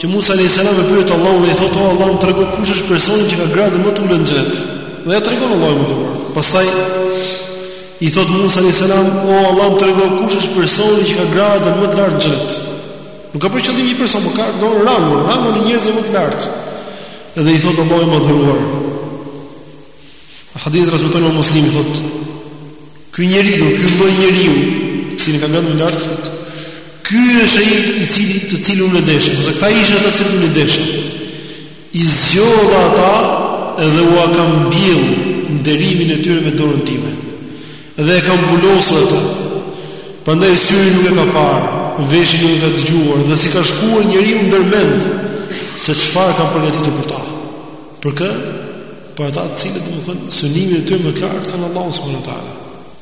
Që Musa a.s. e pyet Allahun dhe i thotë, o Allah, më trego kush është personi që ka gradën më të ulët në xhenet. Dhe ia tregon Allahu i madhëruar. Pastaj, i thotë Musa a.s. O Allah, më trego kush është personi që ka gradën më të lartë në xhenet. Nuk ka për qëllim një person, po ka do rangun, rangun e njerëzve më të lartë. Dhe i thotë Allahu i madhëruar. Hadithin e transmeton Imam Muslimi thotë ky njeriu, ky lloj njeriu, i cili ka gradën më të lartë, ky është ai i cili të cilin unë desha, ose këta ishin ata të cilët unë desha. I zgjodha ata dhe ua kam mbjellë nderimin e tyre me dorën time. Dhe e kam vulosur atë. Prandaj syri nuk e ka parë, veshi nuk e ka dëgjuar dhe s'i ka shkuar njeriut ndër mend se çfarë kam përgatitur për ta. Për kë? për ata të cilët domethënë synimin e tyre më të lartë kanë Allahun subhanahu wa taala.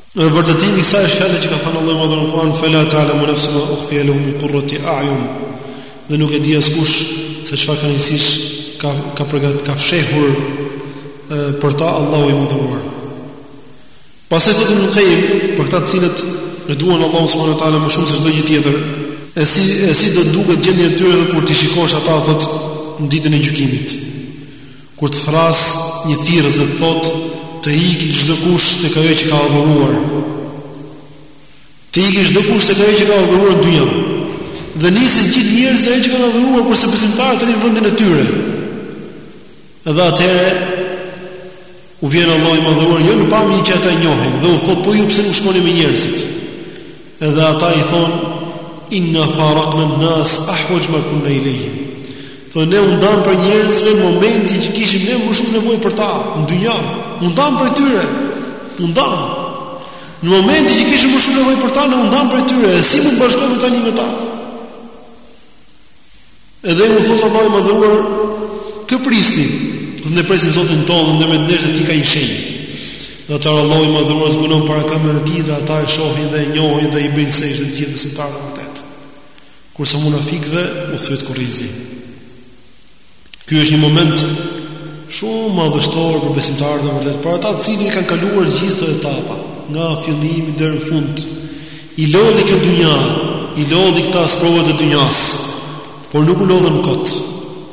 Dhe vërtetimi i kësaj është fjala që ka thënë Allahu i madhëruar në Kur'an fala ta'lamu nafsun ma ukhfiya lahum min qurrati a'yun. Dhe nuk e di askush se çfarë kanë nisur ka ka përgat ka fshehur për ta Allahu i madhëruar. Pastaj thotë Ibn Qayyim për këta të cilët e duan Allahun subhanahu wa taala më shumë se çdo gjë tjetër, e si e si do duket gjendja e tyre kur t'i shikosh ata thotë në ditën e gjykimit. Kur të thërrasë një thirrës dhe të thotë, Të ikë çdokush tek ajo që ka adhuruar. Të ikë çdokush tek ajo që ka adhuruar në dynja. Dhe nisen gjithë njerëzit ajo që kanë adhuruar kurse besimtarët rrinë në vendin e tyre. Edhe atëherë u vjen Allahu i madhëruar jo në pamjen që ata e njohin dhe u thotë po ju pse nuk shkoni me njerëzit. Edhe ata i thonë, inna farakna nas ahwaj ma kunna ilayhim. Thonë ne u ndam prej njerëzve në momentin që kishim ne më shumë nevojë për ta në dynja. U ndam prej tyre. U ndam. Në momentin që kishim më shumë nevojë për ta, ne u ndam prej tyre. E si mund të bashkohemi tani me ta? Edhe u thotë Allahu i madhëruar, kë prisni? Dhe ne presim Zotin tonë dhe ndërmjet nesh dhe tij ka një shenjë. Dhe atëherë Allahu i madhëruar zbulon parakëmbën e tij dhe ata e shohin dhe e njohin dhe i bëjnë sexhde të gjithë besimtarët e vërtetë. Kurse munafikëve u thyet kurrizi. Ky është një moment shumë madhështor për besimtarët e vërtetë, për ata të cilët kanë kaluar gjithë këto etapa, nga fillimi deri në fund, I lodhi kjo dynja, i lodhi këta sprovat e dynjas, por nuk u lodhën kot.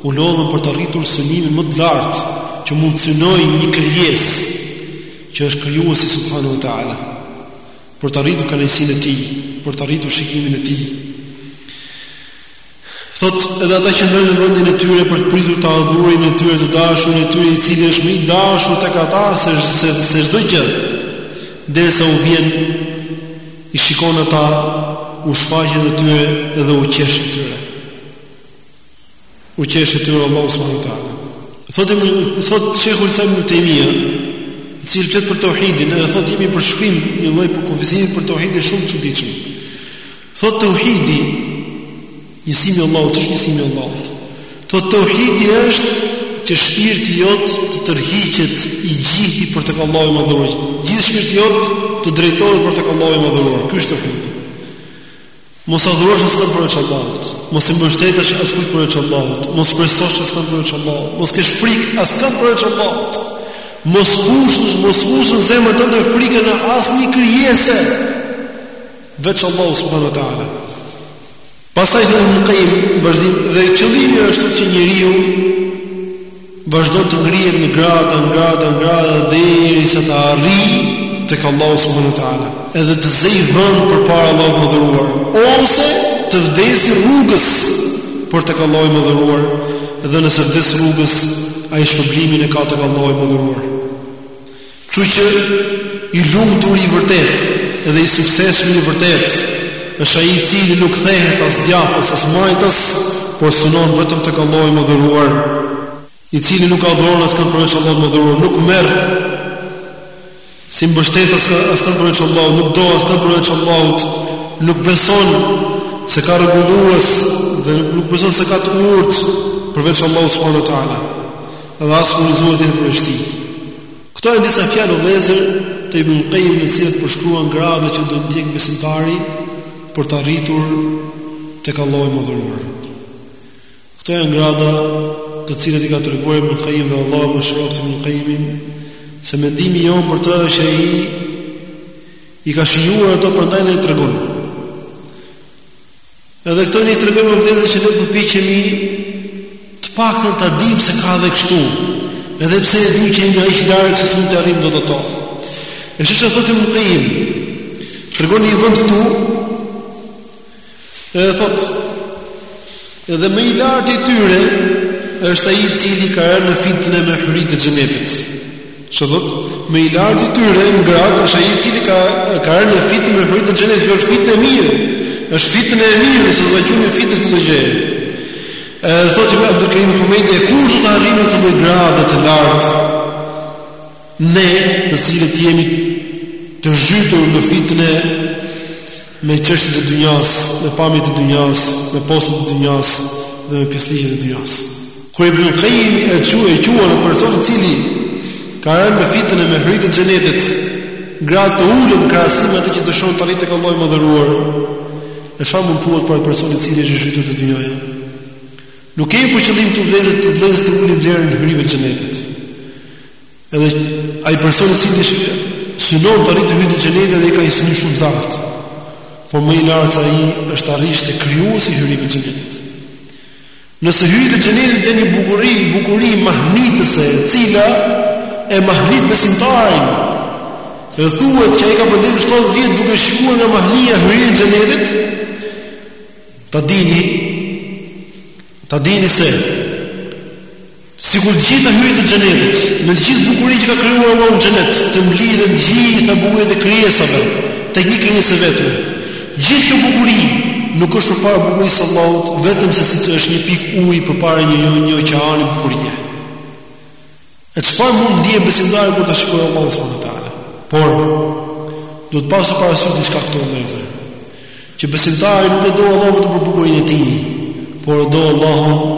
U lodhën për të arritur synimin më të lartë që mund të synojë një krijesë që është krijuesi subhanahu wa taala. Për të arritur kënaqësinë e tij, për të arritur shikimin e tij. Thotë, Edhe ata qëndrojnë në vendin e tyre për të pritur të adhuruarin e tyre të dashurin e tyre i cili është më i dashur tek ata se çdo gjë, derisa u vjen i shikon ata u shfaqet atyre dhe u qesh atyre. U qesh atyre Allahu subhanahu wa taala. Thotë thotë Sheikhul Islam ibn Taymija, i cili flet për tauhidin, edhe thotë një përshkrim një lloj përkufizimi për tauhidin shumë të çuditshëm. Thotë tauhidi, njësimi i Allahut, ç'është njësimi i Allahut? Thotë tauhidi është që shpirti jot të tërhiqet i gjithë për tek Allahu i Madhëruar. Gjithë shpirti jot të drejtohet për tek Allahu i Madhëruar. Ky është tauhidi. Mos adhurosh askënd përveç Allahut. Mos i mbështetesh askujt përveç Allahut. Mos shpresosh askënd përveç Allahut. Mos kesh frikë askënd përveç Allahut. Mos fusësh, mos fusësh në zemrën tënde frikën e asnjë krijese. Veç Allahut subhanahu wa taala. Pastaj thotë Ibn Qayyim, në vazhdim dhe qëllimi është që njeriu vazhdon të ngrihet në grada, në grada, në grada derisa të arrijë tek Allahu subhanahu wa taala. Edhe të zërë vend përpara Allahut të madhëruar, ose të vdesë rrugës për tek Allahu i madhëruar, dhe nëse vdes rrugës, ai shpërblimin e ka tek Allahu i madhëruar. Kështu që i lumturi i vërtetë dhe i suksesshmi i vërtetë është ai i cili nuk kthehet as djathtas as majtas, por synon vetëm tek Allahu i Madhëruar, i cili nuk adhuron askënd përveç Allahut të Madhëruar, nuk merr si mbështetës askënd përveç Allahut, nuk do askënd përveç Allahut, nuk beson se ka rregullues dhe nuk, nuk beson se ka të urtë përveç Allahut subhanuhu teala. Dhe as furnizues përveç tij. Këto janë disa fjalë o vëllezër të Ibn Qayyim në të cilat përshkruan gradat që do të ndjek besimtari për të arritur tek Allahu i madhëruar. Këto janë grada të cilat i ka treguar Ibn Qayyim dhe Allahu mëshiroftë Ibn Qayyimin se mendimi jonë për të është që ai i ka shijuar ato prandaj na i tregon. Edhe këto i tregojmë, o vëllezër që ne përpiqemi të paktën ta dimë se ka edhe kështu. Edhe pse e dimë që jemi aq larg se s'mund të arrijmë dot ato. E sheh ça thotë Ibn Kajim, tregon një vend këtu, edhe thotë, edhe më i lartë i tyre, është ai i cili ka rënë në fitne me hyritë e xhenetit. Ça thotë? Më i lartë i tyre, në gradë, është ai i cili ka ka rënë në fitne me hyritë e xhenetit, kjo është fitne e mirë. Është fitne e mirë, nëse do ta quajmë fitne këtë lloj gjëje. E thotë Abdul Karim Humejdi, e kur do të arrijmë atë lloj grade të lartë? Ne, të cilët jemi të zhytur në fitne me çështjet e dynjas, me pamjet e dynjas, me postet e dynjas dhe me pisllëqet e dynjas. Kur Ibn Qayyim e quan e quan atë person i cili ka rënë në fitne me hyritë e xhenetit, gradë të ulët në krahasim me atë që dëshon të arrijë tek Allahu i madhëruar. E çfarë mund të thuhet për atë person i cili është i zhytur te dynjaja? Nuk kemi për qëllim këtu vëllezër, këtu vëllezër, të ulim vlerën e hyrive të xhenetit. Edhe ai person i cili synon të arrijë hyritë e xhenetit edhe ai ka një synim shumë të lartë. Po më i lartë se ai është të arrish te krijuesi i hyrive të xhenetit. Nëse hyritë e xhenetit kanë një bukuri, bukuri mahnitëse, e cila e mahnit besimtarin, edhe thuhet që ai ka për të ndenjur 70 vjet duke shikuar nga mahnia hyritë e xhenetit, ta dini, ta dini se Sikur të gjitha hyritë e Xhenetit, me të gjithë bukurinë që ka krijuar Allahu në Xhenet, të mblidhen të gjitha bukuritë e krijesave tek një krijesë e vetme. Gjithë kjo bukuri nuk është përpara bukurisë së Allahut, vetëm se siç është një pikë uji përpara një një, një oqeani bukurie. E çfarë mund ndihej besimtari kur ta shikojë Allahun subhanuhu teala? Por duhet pasur parasysh diçka këtu vëllezër Që besimtari nuk e do Allah vetëm për bukurinë e tij, por e do Allahun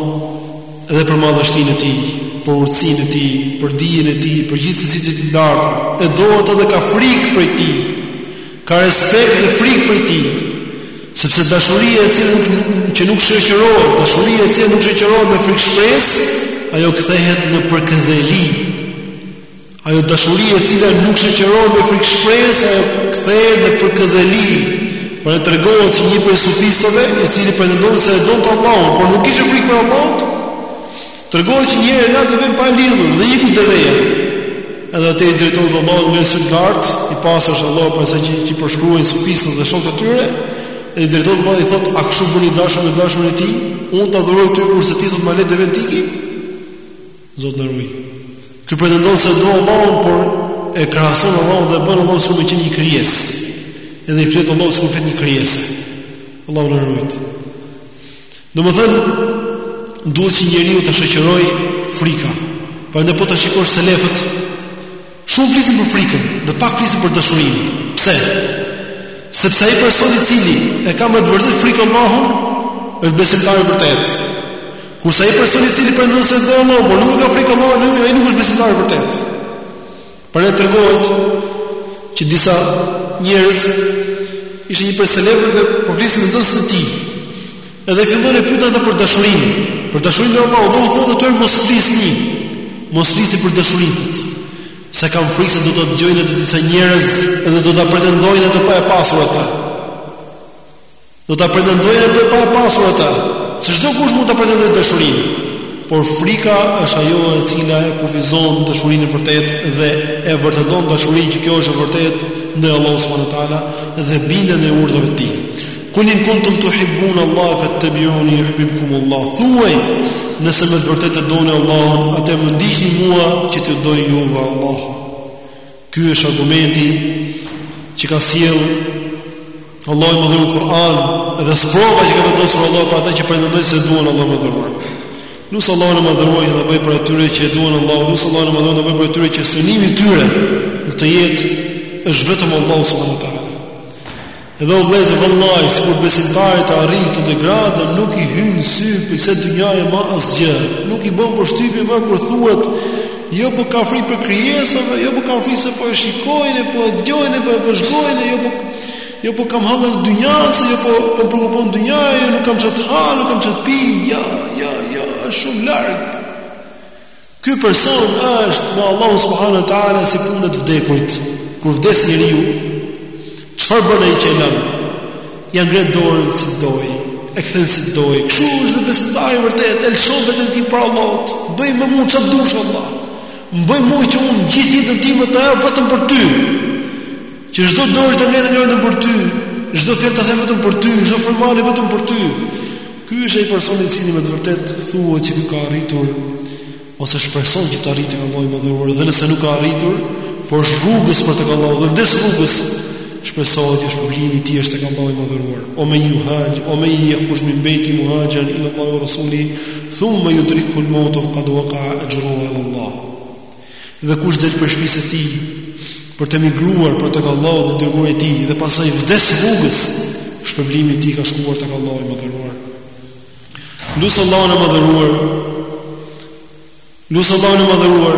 edhe për madhështinë e tij, për urtësinë e tij, për dijen e tij, për gjithë cilësitë e larta, e do atë dhe ka frikë prej tij. Ka respekt dhe frikë prej tij. Sepse dashuria e cila nuk, nuk që nuk shoqërohet, dashuria e cila nuk shoqërohet me frikë e shpresë, ajo kthehet në përkëdheli. Ajo dashuri e cila nuk shoqërohet me frikë e shpresë, ajo kthehet në përkëdheli, prandaj tregohet që një prej sufistëve, i cili pretendon se e donte Allahun, por nuk kishte frikë prej Allahut, tregohet që një herë e la devenë pa lidhur dhe i iku deveja. Edhe ai i drejtohet Allahut me sytë lart, i pastër është Allahu prej asaj që i përshkruajnë sufistët dhe shokët e tyre, dhe i drejtohet Allahut i thotë, "A kështu bën i dashuri me të dashurin e tij? Unë të adhuroj ty kurse ti sot ma le devenë të iki?" Zot na ruaj. Ky pretendon se do Allahun, por e krahason Allahun dhe e bën Allahun sikur me qenë një krijesë. Edhe i flet Allahut sikur i flet një krijese. Allahu na ruajt. Domethënë duhet që njeriun ta shoqërojë frika. Prandaj po ta shikosh selefët Shumë flisin për frikën dhe pak flisin për dashurinë. Pse? Sepse ai person i cili e ka me të vërtetë frikë Allahun është besimtar i vërtetë. Kurse ai person i cili pretendon se do Allahun, por nuk e ka frikë Allahun, ai nuk është besimtar i vërtetë. Prandaj tregohet që disa njerëz ishte një prej selefëve dhe po flisin me nxënës të tij. Edhe filluan e pyetën ata për dashurinë, për dashurinë e Allahut, dhe u thotë atyre mos flisni. Mos flisni për dashurinë. Se kam frikë se do ta dëgjojnë atë disa njerëz dhe do ta pretendojnë atë pa e pasur atë. Do ta pretendojnë atë pa e pasur atë. Se çdo kush mund ta pretendojë dashurinë, por frika është ajo e cila e kufizon dashurinë e vërtetë dhe e vërteton dashurinë që kjo është e vërtetë ndaj Allahut subhanahu wa taala dhe bindet në urdhrat e tij. Kul in kuntum tuhibbun Allah fattabi'uni yuhibbukum Allah. Thuaj, nëse me të vërtetë e doni Allahun, atëherë më ndiqni mua që t'ju dojë juve Allahu. Ky është argumenti që ka sjellë Allahu i Madhëruar në Kur'an dhe sprova që ka vendosur Allahu për ata që pretendojnë se duan Allahun e Madhëruar. Lus Allahun e Madhëruar të na bëjë prej atyre që e duan Allahun, lus Allahun e Madhëruar të na bëjë prej atyre që synimi i tyre në këtë jetë është vetëm Allahu subhanahu wa taala. Edhe o vëllezër vallahi, sikur besimtari ta arrijë këtë gradë, nuk i hyn në sy prej kësaj dynjaje më asgjë. Nuk i bën përshtypje më kur thuhet Jo po ka frikë prej krijesave, jo po ka frikë se po e shikojnë, po e dëgjojnë, po e vëzhgojnë, jo po jo po kam hallin e dynjasë, jo po më preokupon dynjaja, jo nuk kam ça të ha, nuk kam ça të pi, jo, jo, jo, është shumë larg. Ky person është me Allahun subhanahu wa taala si puna e të vdekurit. Kur vdes njeriu, çfarë bën ai që e lan? Ia ngre dorën si të dojë, e kthen si të dojë. Kështu është dhe besimtari i vërtetë, e lëshon veten e tij para Allahut. Bëj me mua çfarë të dush Allah. Më bëj mua që unë gjithë jetën time ta jap vetëm për ty. Që çdo dorë të merrte lojën për ty, çdo fjalë ta them vetëm për ty, çdo frymëmarrje vetëm për ty. Ky është ai person i cili me të vërtet thuhet që ka arritur ose shpreson që të arrijë tek Allahu i Madhëruar dhe nëse nuk ka arritur, por është rrugës për tek Allahu dhe vdes rrugës shpresohet që shpërblimi i tij është tek Allahu i Madhëruar. Wa man yuhaj, wa man yakhruj min beytihi muhajiran ila Allahi wa rasulihi, thumma yudrikhu al-maut faqad waqa'a ajruhu ala Allah. Dhe kush del prej shpisë së tij për të migruar për tek Allahu dhe i dërguari i tij dhe pastaj vdes rrugës, shpërblimi i tij ka shkuar tek Allahu i madhëruar. Lus Allahun e madhëruar. Lus Allahun e madhëruar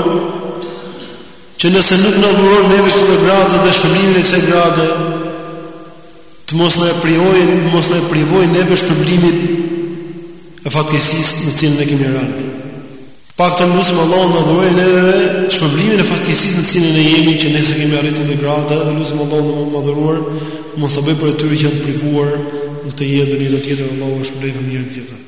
që nëse nuk na dhuron neve këtë gradë dhe shpërblimin e kësaj grade, të mos na e privojë, mos na e privojë neve shpërblimin e fatkeqësisë në cilën ne kemi rënë. Të paktën lusim Allahun të na dhurojë neve shpërblimin e fatkeqësisë në cilën ne jemi që ne s'kemë arritur këtë gradë, dhe lusim Allahun e madhëruar, mos të na bëjë prej atyre që janë të privuar në këtë jetë dhe në jetën tjetër, Allahu është më i mirë tjetër.